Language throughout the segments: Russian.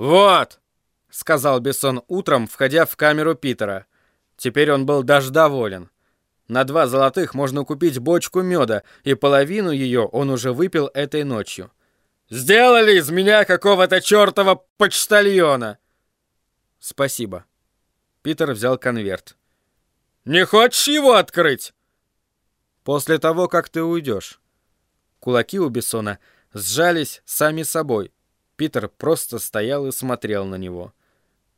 «Вот!» — сказал Бессон утром, входя в камеру Питера. Теперь он был даже доволен. На два золотых можно купить бочку меда, и половину ее он уже выпил этой ночью. «Сделали из меня какого-то чертова почтальона!» «Спасибо». Питер взял конверт. «Не хочешь его открыть?» «После того, как ты уйдешь». Кулаки у Бессона сжались сами собой. Питер просто стоял и смотрел на него.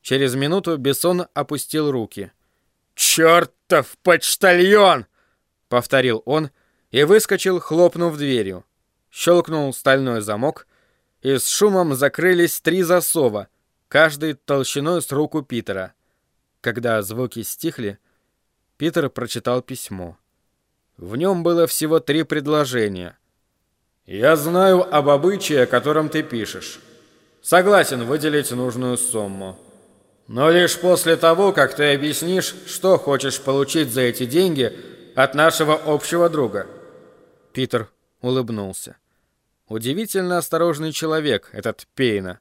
Через минуту Бессон опустил руки. «Чертов почтальон!» — повторил он и выскочил, хлопнув дверью. Щелкнул стальной замок, и с шумом закрылись три засова, каждый толщиной с руку Питера. Когда звуки стихли, Питер прочитал письмо. В нем было всего три предложения. «Я знаю об обычае, о котором ты пишешь. Согласен выделить нужную сумму. Но лишь после того, как ты объяснишь, что хочешь получить за эти деньги от нашего общего друга». Питер улыбнулся. Удивительно осторожный человек, этот Пейна.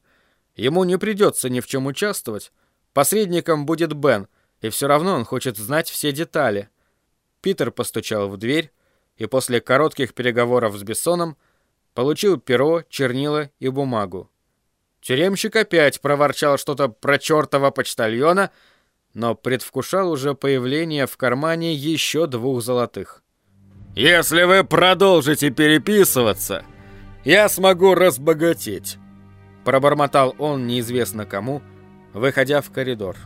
Ему не придется ни в чем участвовать. Посредником будет Бен, и все равно он хочет знать все детали. Питер постучал в дверь и после коротких переговоров с Бессоном получил перо, чернила и бумагу. Тюремщик опять проворчал что-то про чертова почтальона, но предвкушал уже появление в кармане еще двух золотых. «Если вы продолжите переписываться, я смогу разбогатеть», пробормотал он неизвестно кому, выходя в коридор.